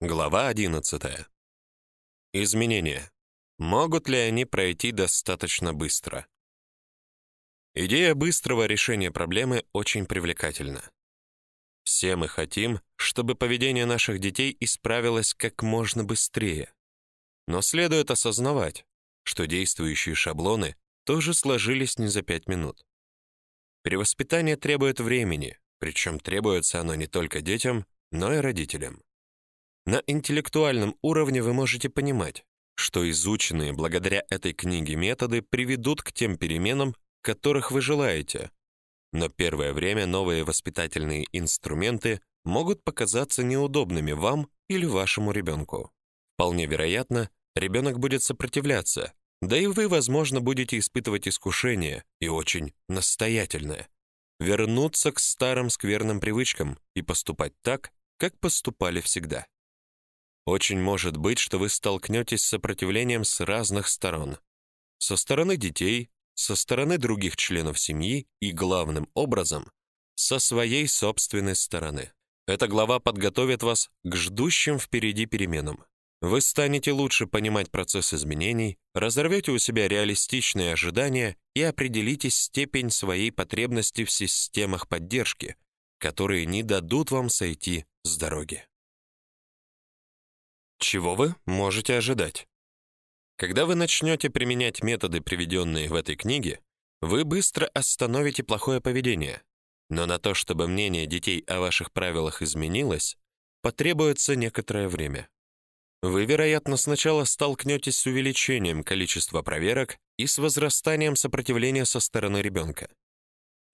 Глава 11. Изменения. Могут ли они пройти достаточно быстро? Идея быстрого решения проблемы очень привлекательна. Все мы хотим, чтобы поведение наших детей исправилось как можно быстрее. Но следует осознавать, что действующие шаблоны тоже сложились не за пять минут. Перевоспитание требует времени, причем требуется оно не только детям, но и родителям. На интеллектуальном уровне вы можете понимать, что изученные благодаря этой книге методы приведут к тем переменам, которых вы желаете. Но первое время новые воспитательные инструменты могут показаться неудобными вам или вашему ребенку. Вполне вероятно, ребенок будет сопротивляться, да и вы, возможно, будете испытывать искушение, и очень настоятельное, вернуться к старым скверным привычкам и поступать так, как поступали всегда. Очень может быть, что вы столкнетесь с сопротивлением с разных сторон. Со стороны детей, со стороны других членов семьи и, главным образом, со своей собственной стороны. Эта глава подготовит вас к ждущим впереди переменам. Вы станете лучше понимать процесс изменений, разорвете у себя реалистичные ожидания и определите степень своей потребности в системах поддержки, которые не дадут вам сойти с дороги. Чего вы можете ожидать? Когда вы начнете применять методы, приведенные в этой книге, вы быстро остановите плохое поведение. Но на то, чтобы мнение детей о ваших правилах изменилось, потребуется некоторое время. Вы, вероятно, сначала столкнетесь с увеличением количества проверок и с возрастанием сопротивления со стороны ребенка.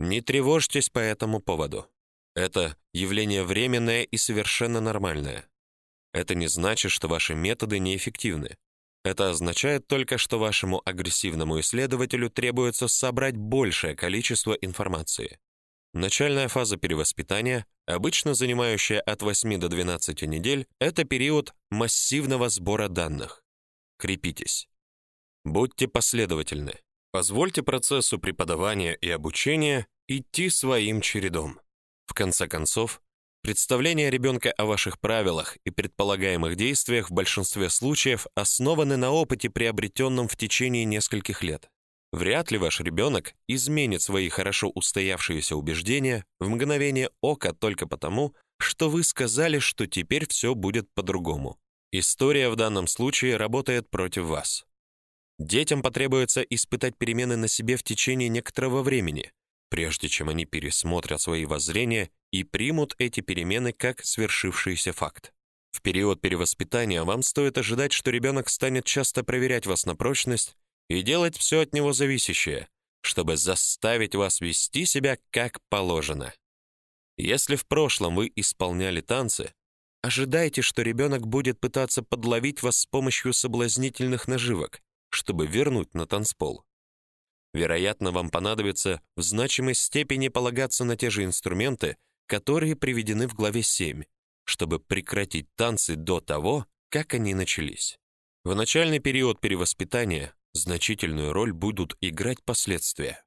Не тревожьтесь по этому поводу. Это явление временное и совершенно нормальное. Это не значит, что ваши методы неэффективны. Это означает только, что вашему агрессивному исследователю требуется собрать большее количество информации. Начальная фаза перевоспитания, обычно занимающая от 8 до 12 недель, это период массивного сбора данных. Крепитесь. Будьте последовательны. Позвольте процессу преподавания и обучения идти своим чередом. В конце концов, представления ребенка о ваших правилах и предполагаемых действиях в большинстве случаев основаны на опыте, приобретенном в течение нескольких лет. Вряд ли ваш ребенок изменит свои хорошо устоявшиеся убеждения в мгновение ока только потому, что вы сказали, что теперь все будет по-другому. История в данном случае работает против вас. Детям потребуется испытать перемены на себе в течение некоторого времени, прежде чем они пересмотрят свои воззрения и примут эти перемены как свершившийся факт. В период перевоспитания вам стоит ожидать, что ребенок станет часто проверять вас на прочность и делать все от него зависящее, чтобы заставить вас вести себя как положено. Если в прошлом вы исполняли танцы, ожидайте, что ребенок будет пытаться подловить вас с помощью соблазнительных наживок, чтобы вернуть на танцпол. Вероятно, вам понадобится в значимой степени полагаться на те же инструменты, которые приведены в главе 7, чтобы прекратить танцы до того, как они начались. В начальный период перевоспитания значительную роль будут играть последствия.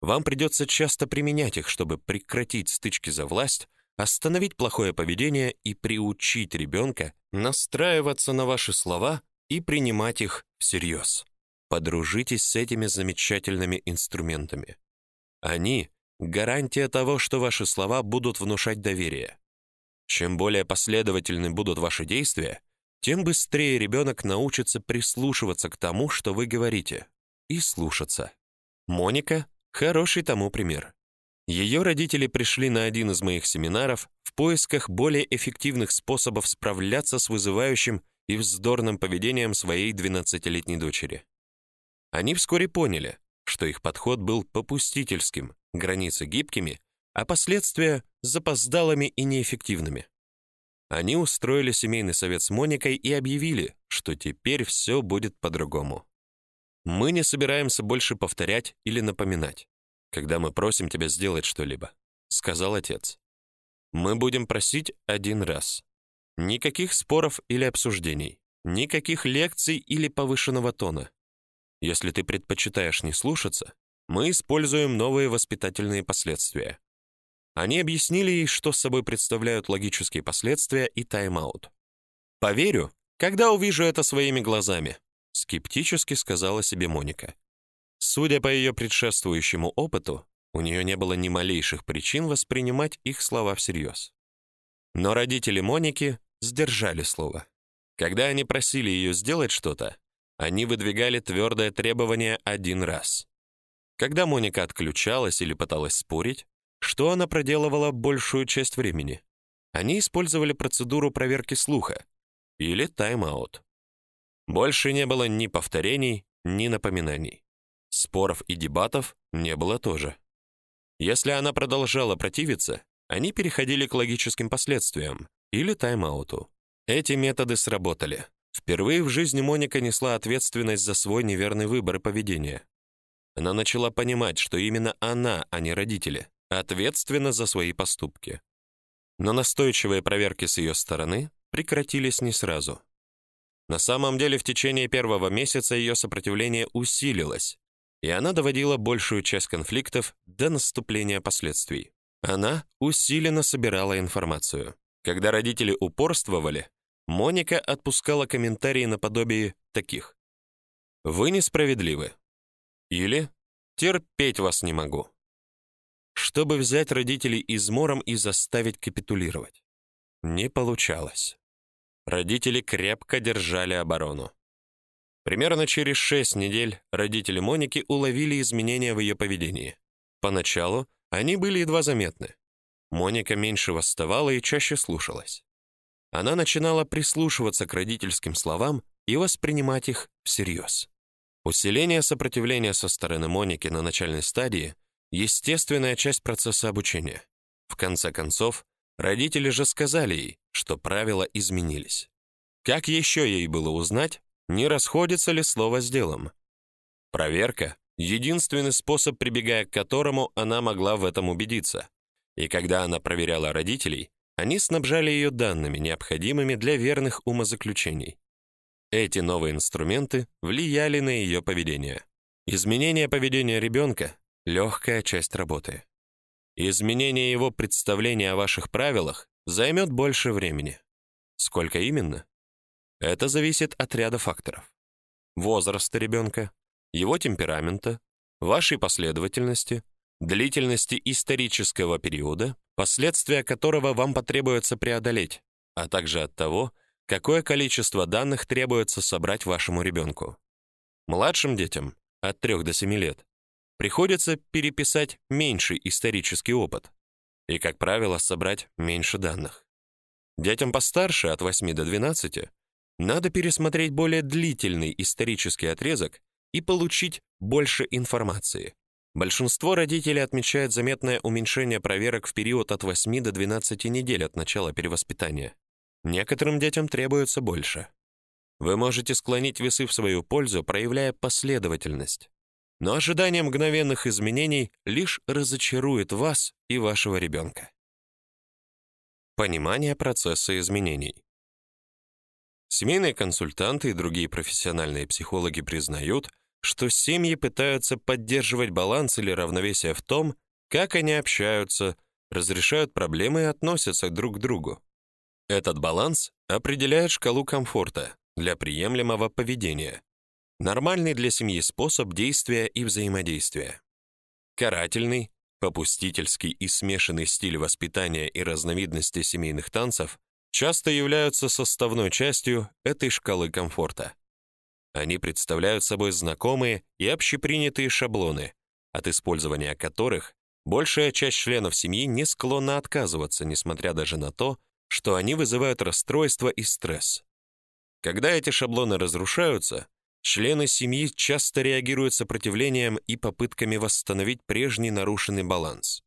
Вам придется часто применять их, чтобы прекратить стычки за власть, остановить плохое поведение и приучить ребенка настраиваться на ваши слова и принимать их всерьез. Подружитесь с этими замечательными инструментами. Они гарантия того, что ваши слова будут внушать доверие. Чем более последовательны будут ваши действия, тем быстрее ребенок научится прислушиваться к тому, что вы говорите, и слушаться. Моника хороший тому пример. Ее родители пришли на один из моих семинаров в поисках более эффективных способов справляться с вызывающим и вздорным поведением своей 12-летней дочери. Они вскоре поняли, что их подход был попустительским, границы гибкими, а последствия запоздалыми и неэффективными. Они устроили семейный совет с Моникой и объявили, что теперь все будет по-другому. Мы не собираемся больше повторять или напоминать, когда мы просим тебя сделать что-либо, сказал отец. Мы будем просить один раз. Никаких споров или обсуждений, никаких лекций или повышенного тона. Если ты предпочитаешь не слушаться, мы используем новые воспитательные последствия. Они объяснили ей, что собой представляют логические последствия и тайм-аут. Поверю, когда увижу это своими глазами, скептически сказала себе Моника. Судя по ее предшествующему опыту, у нее не было ни малейших причин воспринимать их слова всерьез. Но родители Моники сдержали слово. Когда они просили ее сделать что-то, они выдвигали твердое требование один раз. Когда Моника отключалась или пыталась спорить, что она проделывала большую часть времени? Они использовали процедуру проверки слуха или тайм-аут. Больше не было ни повторений, ни напоминаний. Споров и дебатов не было тоже. Если она продолжала противиться, они переходили к логическим последствиям или тайм-ауту. Эти методы сработали. Впервые в жизни Моника несла ответственность за свой неверный выбор и поведение. Она начала понимать, что именно она, а не родители, ответственна за свои поступки. Но настойчивые проверки с ее стороны прекратились не сразу. На самом деле, в течение первого месяца ее сопротивление усилилось, и она доводила большую часть конфликтов до наступления последствий. Она усиленно собирала информацию. Когда родители упорствовали, Моника отпускала комментарии наподобие таких: "Вы несправедливы" или "Терпеть вас не могу" чтобы взять родителей измором и заставить капитулировать. Не получалось. Родители крепко держали оборону. Примерно через шесть недель родители Моники уловили изменения в ее поведении. Поначалу они были едва заметны. Моника меньше восставала и чаще слушалась. Она начинала прислушиваться к родительским словам и воспринимать их всерьез. Усиление сопротивления со стороны Моники на начальной стадии естественная часть процесса обучения. В конце концов, родители же сказали ей, что правила изменились. Как еще ей было узнать, не расходится ли слово с делом? Проверка единственный способ, прибегая к которому она могла в этом убедиться. И когда она проверяла родителей, они снабжали ее данными, необходимыми для верных умозаключений. Эти новые инструменты влияли на ее поведение. Изменение поведения ребенка легкая часть работы. Изменение его представления о ваших правилах займет больше времени. Сколько именно? Это зависит от ряда факторов. Возраста ребенка, его темперамента, вашей последовательности, длительности исторического периода, последствия которого вам потребуется преодолеть, а также от того, какое количество данных требуется собрать вашему ребенку. Младшим детям от 3 до 7 лет приходится переписать меньший исторический опыт и, как правило, собрать меньше данных. Детям постарше, от 8 до 12, надо пересмотреть более длительный исторический отрезок и получить больше информации. Большинство родителей отмечает заметное уменьшение проверок в период от 8 до 12 недель от начала перевоспитания. Некоторым детям требуется больше. Вы можете склонить весы в свою пользу, проявляя последовательность но ожидание мгновенных изменений лишь разочарует вас и вашего ребенка. Понимание процесса изменений. Семейные консультанты и другие профессиональные психологи признают, что семьи пытаются поддерживать баланс или равновесие в том, как они общаются, разрешают проблемы и относятся друг к другу. Этот баланс определяет шкалу комфорта для приемлемого поведения, Нормальный для семьи способ действия и взаимодействия. Карательный, попустительский и смешанный стиль воспитания и разновидности семейных танцев часто являются составной частью этой шкалы комфорта. Они представляют собой знакомые и общепринятые шаблоны, от использования которых большая часть членов семьи не склонна отказываться, несмотря даже на то, что они вызывают расстройство и стресс. Когда эти шаблоны разрушаются, Члены семьи часто реагируют сопротивлением и попытками восстановить прежний нарушенный баланс.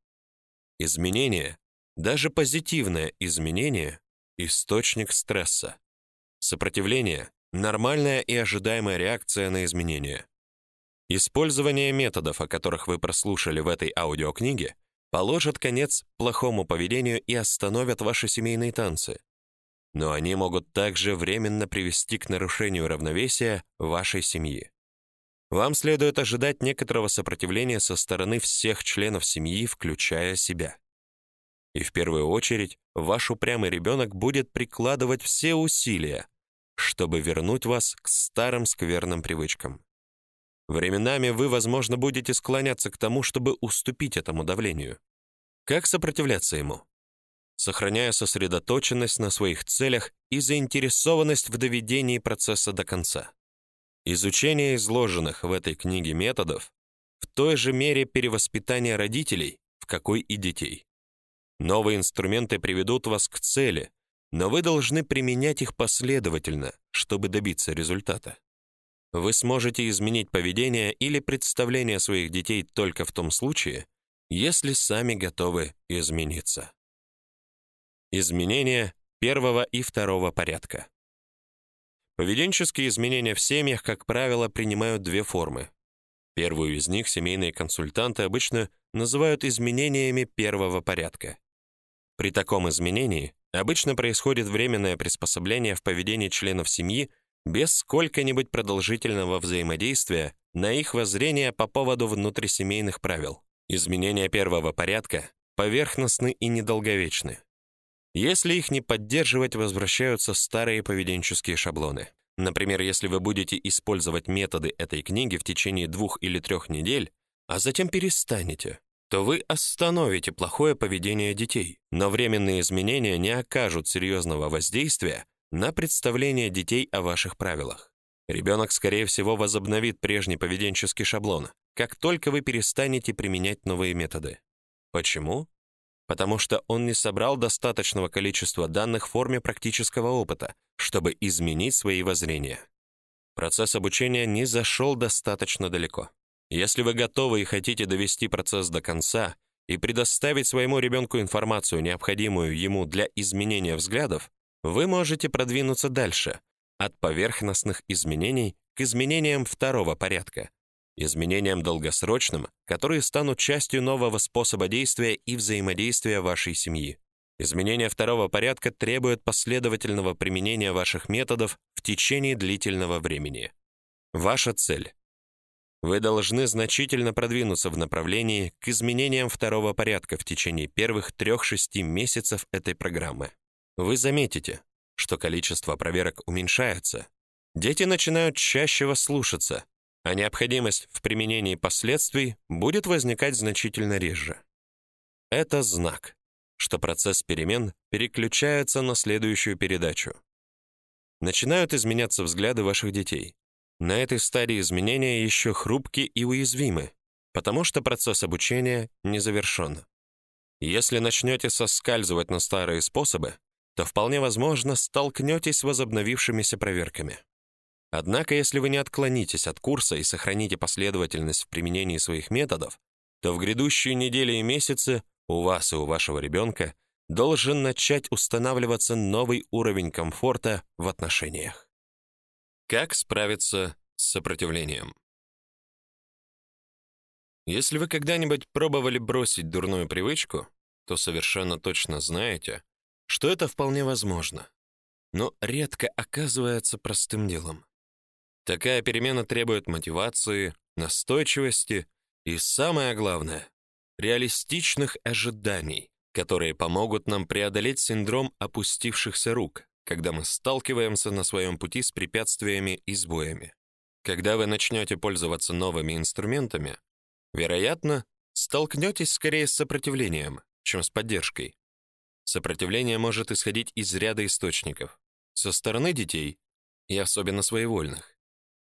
Изменение, даже позитивное изменение источник стресса. Сопротивление нормальная и ожидаемая реакция на изменения. Использование методов, о которых вы прослушали в этой аудиокниге, положит конец плохому поведению и остановят ваши семейные танцы но они могут также временно привести к нарушению равновесия вашей семьи. Вам следует ожидать некоторого сопротивления со стороны всех членов семьи, включая себя. И в первую очередь ваш упрямый ребенок будет прикладывать все усилия, чтобы вернуть вас к старым скверным привычкам. Временами вы, возможно, будете склоняться к тому, чтобы уступить этому давлению. Как сопротивляться ему? Сохраняя сосредоточенность на своих целях и заинтересованность в доведении процесса до конца. Изучение изложенных в этой книге методов в той же мере перевоспитание родителей, в какой и детей. Новые инструменты приведут вас к цели, но вы должны применять их последовательно, чтобы добиться результата. Вы сможете изменить поведение или представление своих детей только в том случае, если сами готовы измениться. Изменения первого и второго порядка. Поведенческие изменения в семьях, как правило, принимают две формы. Первую из них семейные консультанты обычно называют изменениями первого порядка. При таком изменении обычно происходит временное приспособление в поведении членов семьи без сколько-нибудь продолжительного взаимодействия на их воззрение по поводу внутрисемейных правил. Изменения первого порядка поверхностны и недолговечны. Если их не поддерживать, возвращаются старые поведенческие шаблоны. Например, если вы будете использовать методы этой книги в течение двух или трех недель, а затем перестанете, то вы остановите плохое поведение детей, но временные изменения не окажут серьезного воздействия на представление детей о ваших правилах. Ребенок, скорее всего, возобновит прежний поведенческий шаблон, как только вы перестанете применять новые методы. Почему? Потому что он не собрал достаточного количества данных в форме практического опыта, чтобы изменить свои воззрения. Процесс обучения не зашел достаточно далеко. Если вы готовы и хотите довести процесс до конца и предоставить своему ребенку информацию, необходимую ему для изменения взглядов, вы можете продвинуться дальше, от поверхностных изменений к изменениям второго порядка, изменениям долгосрочным, которые станут частью нового способа действия и взаимодействия вашей семьи. Изменения второго порядка требуют последовательного применения ваших методов в течение длительного времени. Ваша цель вы должны значительно продвинуться в направлении к изменениям второго порядка в течение первых 3-6 месяцев этой программы. Вы заметите, что количество проверок уменьшается. Дети начинают чаще вас слушаться, а необходимость в применении последствий будет возникать значительно реже. Это знак, что процесс перемен переключается на следующую передачу. Начинают изменяться взгляды ваших детей. На этой стадии изменения еще хрупки и уязвимы, потому что процесс обучения не завершен. Если начнете соскальзывать на старые способы, то вполне возможно столкнетесь с возобновившимися проверками. Однако, если вы не отклонитесь от курса и сохраните последовательность в применении своих методов, то в грядущие недели и месяцы у вас и у вашего ребенка должен начать устанавливаться новый уровень комфорта в отношениях. Как справиться с сопротивлением? Если вы когда-нибудь пробовали бросить дурную привычку, то совершенно точно знаете, что это вполне возможно, но редко оказывается простым делом. Такая перемена требует мотивации, настойчивости и, самое главное, реалистичных ожиданий, которые помогут нам преодолеть синдром опустившихся рук, когда мы сталкиваемся на своем пути с препятствиями и сбоями. Когда вы начнете пользоваться новыми инструментами, вероятно, столкнетесь скорее с сопротивлением, чем с поддержкой. Сопротивление может исходить из ряда источников: со стороны детей и особенно своевольных,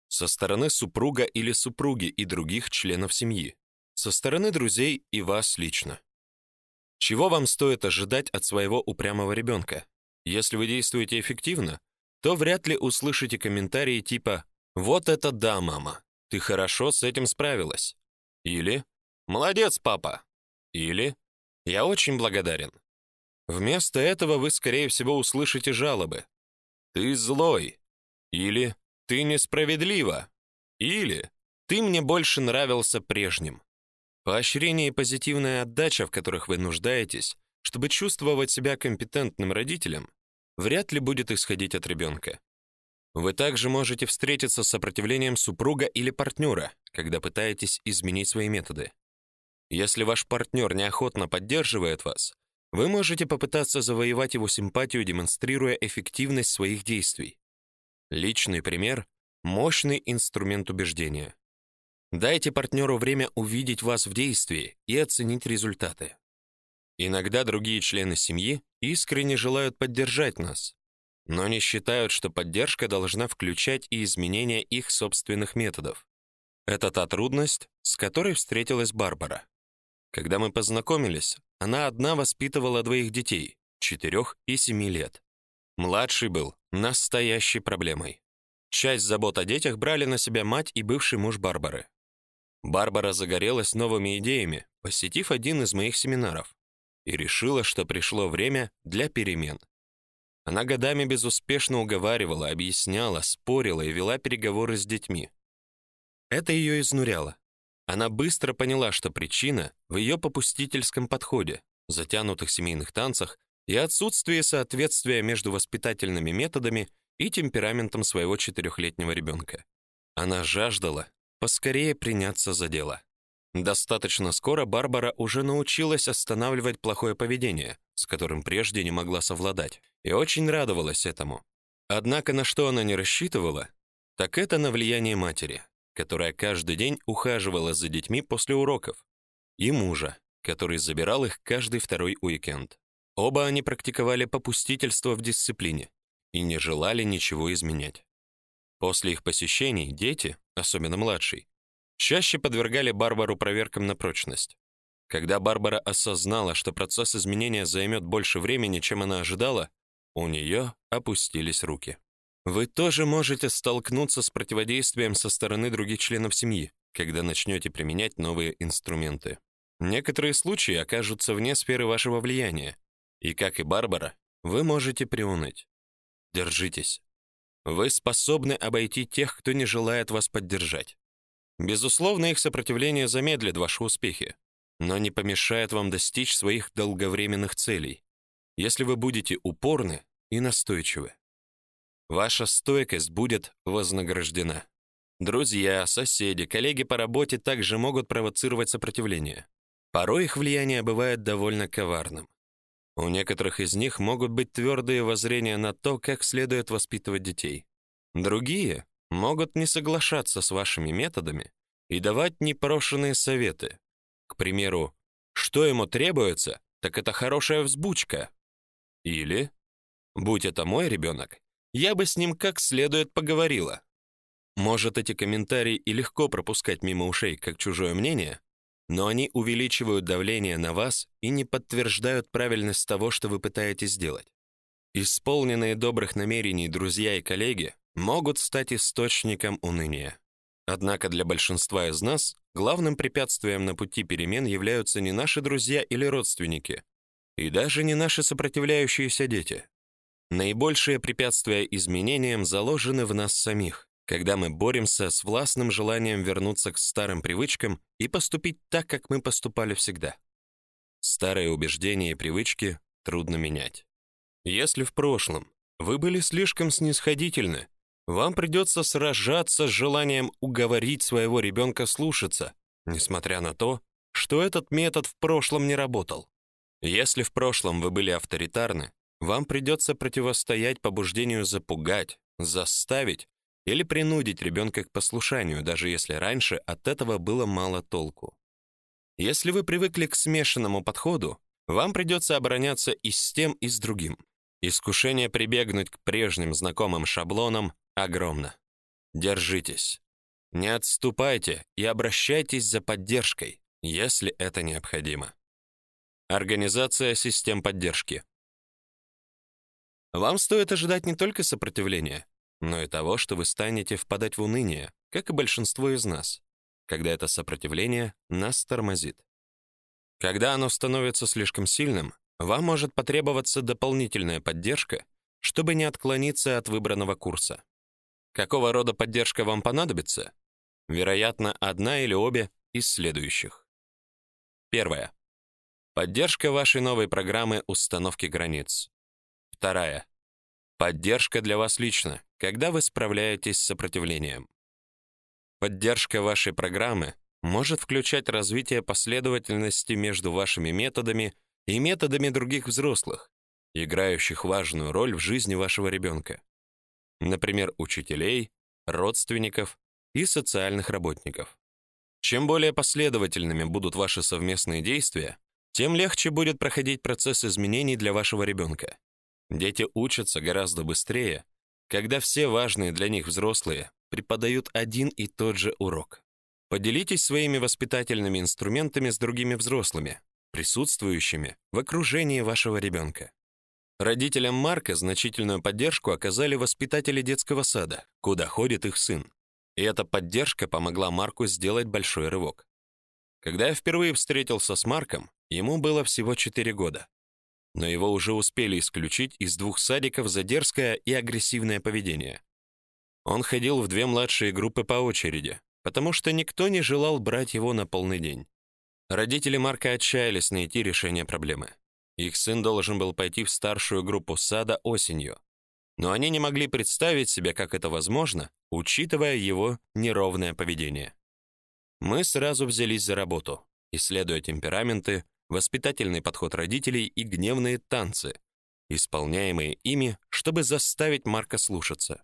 со стороны супруга или супруги и других членов семьи, со стороны друзей и вас лично. Чего вам стоит ожидать от своего упрямого ребенка? Если вы действуете эффективно, то вряд ли услышите комментарии типа «Вот это да, мама, ты хорошо с этим справилась» или «Молодец, папа» или «Я очень благодарен». Вместо этого вы, скорее всего, услышите жалобы. «Ты злой» или «Ты несправедлива» или «Ты мне больше нравился прежним». Поощрение и позитивная отдача, в которых вы нуждаетесь, чтобы чувствовать себя компетентным родителем, вряд ли будет исходить от ребенка. Вы также можете встретиться с сопротивлением супруга или партнера, когда пытаетесь изменить свои методы. Если ваш партнер неохотно поддерживает вас, вы можете попытаться завоевать его симпатию, демонстрируя эффективность своих действий. Личный пример мощный инструмент убеждения. Дайте партнеру время увидеть вас в действии и оценить результаты. Иногда другие члены семьи искренне желают поддержать нас, но не считают, что поддержка должна включать и изменения их собственных методов. Это та трудность, с которой встретилась Барбара. Когда мы познакомились, она одна воспитывала двоих детей, четырех и семи лет. Младший был настоящей проблемой. Часть забот о детях брали на себя мать и бывший муж Барбары. Барбара загорелась новыми идеями, посетив один из моих семинаров, и решила, что пришло время для перемен. Она годами безуспешно уговаривала, объясняла, спорила и вела переговоры с детьми. Это ее изнуряло. Она быстро поняла, что причина в ее попустительском подходе, затянутых семейных танцах и отсутствии соответствия между воспитательными методами и темпераментом своего четырехлетнего ребенка. Она жаждала поскорее приняться за дело. Достаточно скоро Барбара уже научилась останавливать плохое поведение, с которым прежде не могла совладать, и очень радовалась этому. Однако на что она не рассчитывала, так это на влияние матери, которая каждый день ухаживала за детьми после уроков, и мужа, который забирал их каждый второй уикенд. Оба они практиковали попустительство в дисциплине и не желали ничего изменять. После их посещений дети, особенно младший, чаще подвергали Барбару проверкам на прочность. Когда Барбара осознала, что процесс изменения займет больше времени, чем она ожидала, у нее опустились руки. Вы тоже можете столкнуться с противодействием со стороны других членов семьи, когда начнете применять новые инструменты. Некоторые случаи окажутся вне сферы вашего влияния, и как и Барбара, вы можете приуныть. Держитесь. Вы способны обойти тех, кто не желает вас поддержать. Безусловно, их сопротивление замедлит ваши успехи, но не помешает вам достичь своих долговременных целей, если вы будете упорны и настойчивы. Ваша стойкость будет вознаграждена. Друзья, соседи, коллеги по работе также могут провоцировать сопротивление. Порой их влияние бывает довольно коварным. У некоторых из них могут быть твердые воззрения на то, как следует воспитывать детей. Другие могут не соглашаться с вашими методами и давать непрошенные советы. К примеру, что ему требуется, так это хорошая взбучка. Или, будь это мой ребенок, я бы с ним как следует поговорила. Может, эти комментарии и легко пропускать мимо ушей как чужое мнение, но они увеличивают давление на вас и не подтверждают правильность того, что вы пытаетесь сделать. Исполненные добрых намерений друзья и коллеги могут стать источником уныния. Однако для большинства из нас главным препятствием на пути перемен являются не наши друзья или родственники, и даже не наши сопротивляющиеся дети. Наибольшие препятствия изменениям заложены в нас самих, когда мы боремся с властным желанием вернуться к старым привычкам и поступить так, как мы поступали всегда. Старые убеждения и привычки трудно менять. Если в прошлом вы были слишком снисходительны вам придется сражаться с желанием уговорить своего ребенка слушаться, несмотря на то, что этот метод в прошлом не работал. Если в прошлом вы были авторитарны, вам придется противостоять побуждению запугать, заставить или принудить ребенка к послушанию, даже если раньше от этого было мало толку. Если вы привыкли к смешанному подходу, вам придется обороняться и с тем, и с другим. Искушение прибегнуть к прежним знакомым шаблонам огромно. Держитесь. Не отступайте и обращайтесь за поддержкой, если это необходимо. Организация систем поддержки. Вам стоит ожидать не только сопротивления, но и того, что вы станете впадать в уныние, как и большинство из нас, когда это сопротивление нас тормозит. Когда оно становится слишком сильным, вам может потребоваться дополнительная поддержка, чтобы не отклониться от выбранного курса. Какого рода поддержка вам понадобится? Вероятно, одна или обе из следующих. Первая. Поддержка вашей новой программы установки границ. Вторая. Поддержка для вас лично, когда вы справляетесь с сопротивлением. Поддержка вашей программы может включать развитие последовательности между вашими методами и методами других взрослых, играющих важную роль в жизни вашего ребенка. Например, учителей, родственников и социальных работников. Чем более последовательными будут ваши совместные действия, тем легче будет проходить процесс изменений для вашего ребенка. Дети учатся гораздо быстрее, когда все важные для них взрослые преподают один и тот же урок. Поделитесь своими воспитательными инструментами с другими взрослыми, присутствующими в окружении вашего ребенка. Родителям Марка значительную поддержку оказали воспитатели детского сада, куда ходит их сын. И эта поддержка помогла Марку сделать большой рывок. Когда я впервые встретился с Марком, ему было всего 4 года. Но его уже успели исключить из двух садиков за дерзкое и агрессивное поведение. Он ходил в две младшие группы по очереди, потому что никто не желал брать его на полный день. Родители Марка отчаялись найти решение проблемы. Их сын должен был пойти в старшую группу сада осенью. Но они не могли представить себе, как это возможно, учитывая его неровное поведение. Мы сразу взялись за работу, исследуя темпераменты, воспитательный подход родителей и гневные танцы, исполняемые ими, чтобы заставить Марка слушаться.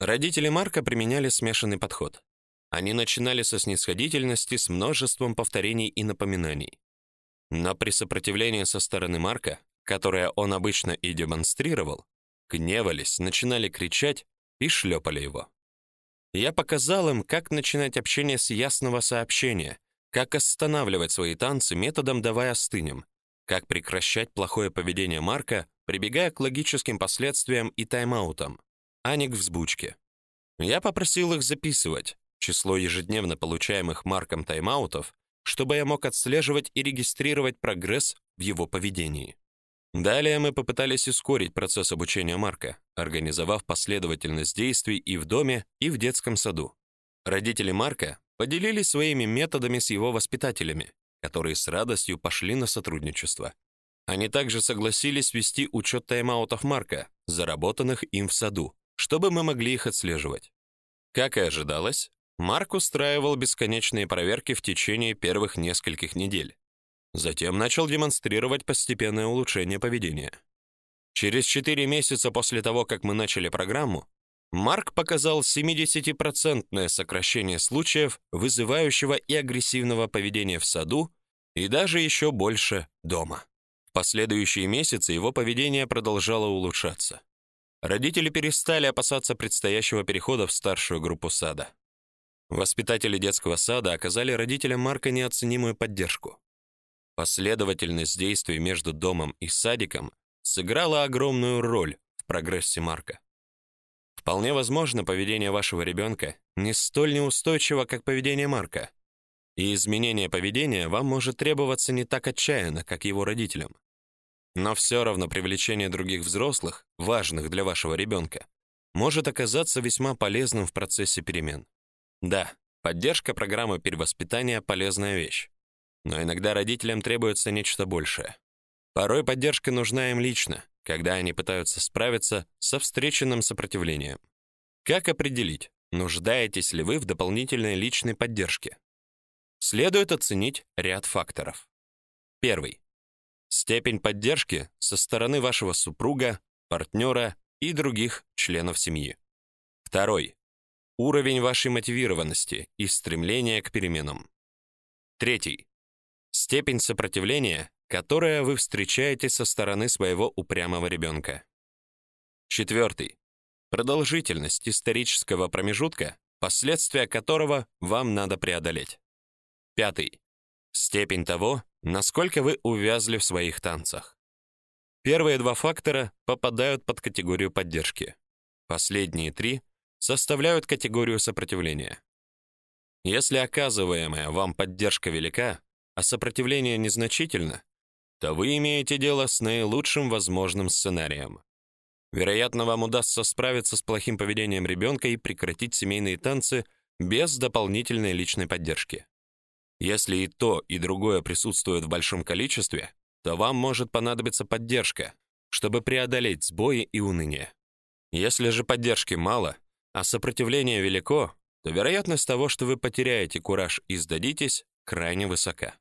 Родители Марка применяли смешанный подход. Они начинали со снисходительности с множеством повторений и напоминаний. Но при сопротивлении со стороны Марка, которое он обычно и демонстрировал, гневались, начинали кричать и шлепали его. Я показал им, как начинать общение с ясного сообщения, как останавливать свои танцы методом «давай остынем», как прекращать плохое поведение Марка, прибегая к логическим последствиям и тайм-аутам, а не к взбучке. Я попросил их записывать число ежедневно получаемых Марком тайм-аутов, чтобы я мог отслеживать и регистрировать прогресс в его поведении. Далее мы попытались ускорить процесс обучения Марка, организовав последовательность действий и в доме, и в детском саду. Родители Марка поделились своими методами с его воспитателями, которые с радостью пошли на сотрудничество. Они также согласились вести учет тайм-аутов Марка, заработанных им в саду, чтобы мы могли их отслеживать. Как и ожидалось, Марк устраивал бесконечные проверки в течение первых нескольких недель. Затем начал демонстрировать постепенное улучшение поведения. Через 4 месяца после того, как мы начали программу, Марк показал 70% сокращение случаев вызывающего и агрессивного поведения в саду и даже еще больше дома. В последующие месяцы его поведение продолжало улучшаться. Родители перестали опасаться предстоящего перехода в старшую группу сада. Воспитатели детского сада оказали родителям Марка неоценимую поддержку. Последовательность действий между домом и садиком сыграла огромную роль в прогрессе Марка. Вполне возможно, поведение вашего ребенка не столь неустойчиво, как поведение Марка. И изменение поведения вам может требоваться не так отчаянно, как его родителям. Но все равно привлечение других взрослых, важных для вашего ребенка, может оказаться весьма полезным в процессе перемен. Да, поддержка программы перевоспитания полезная вещь. Но иногда родителям требуется нечто большее. Порой поддержка нужна им лично, когда они пытаются справиться со встреченным сопротивлением. Как определить, нуждаетесь ли вы в дополнительной личной поддержке? Следует оценить ряд факторов. Первый. Степень поддержки со стороны вашего супруга, партнера и других членов семьи. Второй. Уровень вашей мотивированности и стремления к переменам. Третий. Степень сопротивления, которое вы встречаете со стороны своего упрямого ребенка. Четвертый. Продолжительность исторического промежутка, последствия которого вам надо преодолеть. Пятый. Степень того, насколько вы увязли в своих танцах. Первые два фактора попадают под категорию поддержки. Последние три составляют категорию сопротивления. Если оказываемая вам поддержка велика, а сопротивление незначительно, то вы имеете дело с наилучшим возможным сценарием. Вероятно, вам удастся справиться с плохим поведением ребенка и прекратить семейные танцы без дополнительной личной поддержки. Если и то, и другое присутствует в большом количестве, то вам может понадобиться поддержка, чтобы преодолеть сбои и уныние. Если же поддержки мало, а сопротивление велико, то вероятность того, что вы потеряете кураж и сдадитесь, крайне высока.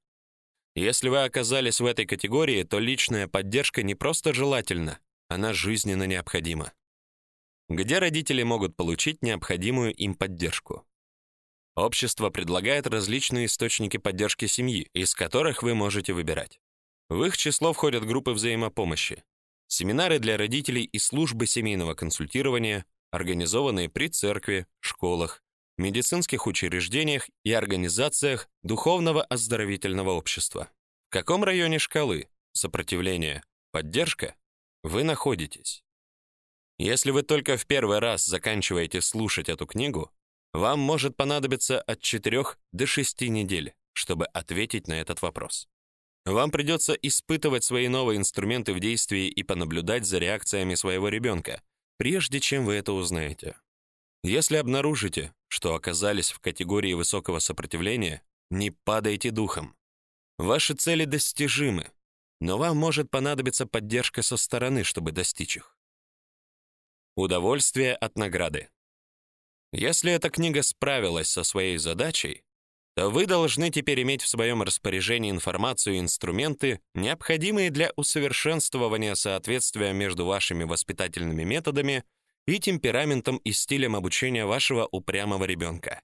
Если вы оказались в этой категории, то личная поддержка не просто желательна, она жизненно необходима. Где родители могут получить необходимую им поддержку? Общество предлагает различные источники поддержки семьи, из которых вы можете выбирать. В их число входят группы взаимопомощи, семинары для родителей и службы семейного консультирования, организованные при церкви, школах, медицинских учреждениях и организациях духовного оздоровительного общества. В каком районе шкалы сопротивление, поддержка вы находитесь? Если вы только в первый раз заканчиваете слушать эту книгу, вам может понадобиться от 4 до 6 недель, чтобы ответить на этот вопрос. Вам придется испытывать свои новые инструменты в действии и понаблюдать за реакциями своего ребенка, прежде чем вы это узнаете. Если обнаружите, что оказались в категории высокого сопротивления, не падайте духом. Ваши цели достижимы, но вам может понадобиться поддержка со стороны, чтобы достичь их. Удовольствие от награды. Если эта книга справилась со своей задачей, то вы должны теперь иметь в своем распоряжении информацию и инструменты, необходимые для усовершенствования соответствия между вашими воспитательными методами и темпераментом и стилем обучения вашего упрямого ребенка.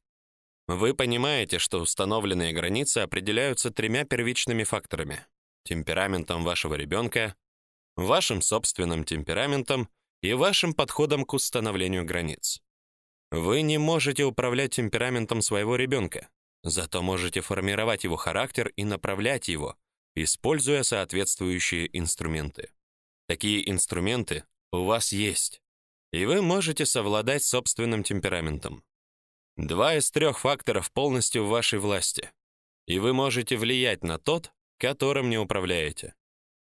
Вы понимаете, что установленные границы определяются тремя первичными факторами: темпераментом вашего ребенка, вашим собственным темпераментом и вашим подходом к установлению границ. Вы не можете управлять темпераментом своего ребенка, Зато можете формировать его характер и направлять его, используя соответствующие инструменты. Такие инструменты у вас есть, и вы можете совладать собственным темпераментом. Два из трех факторов полностью в вашей власти, и вы можете влиять на тот, которым не управляете.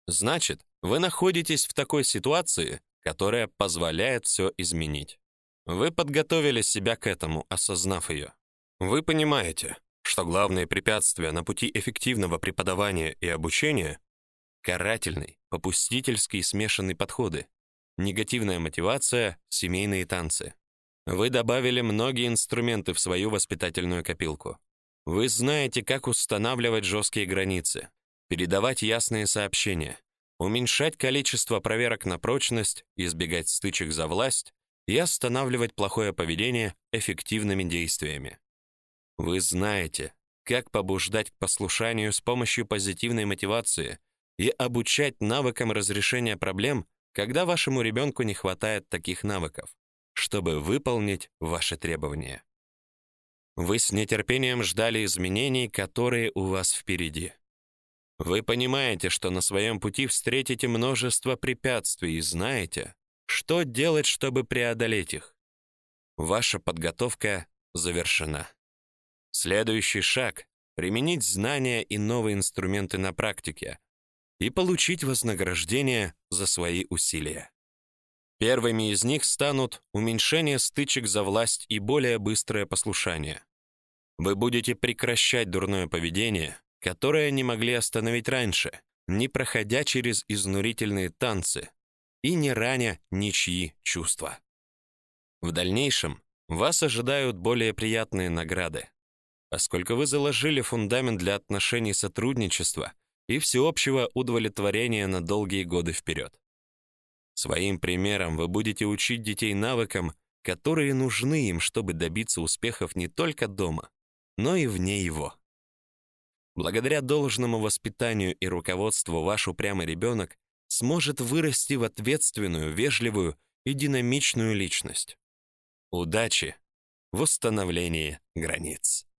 Значит, вы находитесь в такой ситуации, которая позволяет все изменить. Вы подготовили себя к этому, осознав ее. Вы понимаете, что главное препятствие на пути эффективного преподавания и обучения карательный, попустительский смешанный подходы, негативная мотивация, семейные танцы. Вы добавили многие инструменты в свою воспитательную копилку. Вы знаете, как устанавливать жесткие границы, передавать ясные сообщения, уменьшать количество проверок на прочность, избегать стычек за власть и останавливать плохое поведение эффективными действиями. Вы знаете, как побуждать к послушанию с помощью позитивной мотивации и обучать навыкам разрешения проблем, когда вашему ребенку не хватает таких навыков, чтобы выполнить ваши требования. Вы с нетерпением ждали изменений, которые у вас впереди. Вы понимаете, что на своем пути встретите множество препятствий и знаете, что делать, чтобы преодолеть их. Ваша подготовка завершена. Следующий шаг применить знания и новые инструменты на практике и получить вознаграждение за свои усилия. Первыми из них станут уменьшение стычек за власть и более быстрое послушание. Вы будете прекращать дурное поведение, которое не могли остановить раньше, не проходя через изнурительные танцы и не раня ничьи чувства. В дальнейшем вас ожидают более приятные награды поскольку вы заложили фундамент для отношений сотрудничества и всеобщего удовлетворения на долгие годы вперед. Своим примером вы будете учить детей навыкам, которые нужны им, чтобы добиться успехов не только дома, но и вне его. Благодаря должному воспитанию и руководству ваш упрямый ребенок сможет вырасти в ответственную, вежливую и динамичную личность. Удачи в установлении границ.